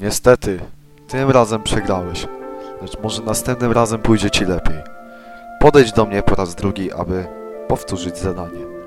Niestety, tym razem przegrałeś. Lecz może następnym razem pójdzie ci lepiej. Podejdź do mnie po raz drugi, aby powtórzyć zadanie.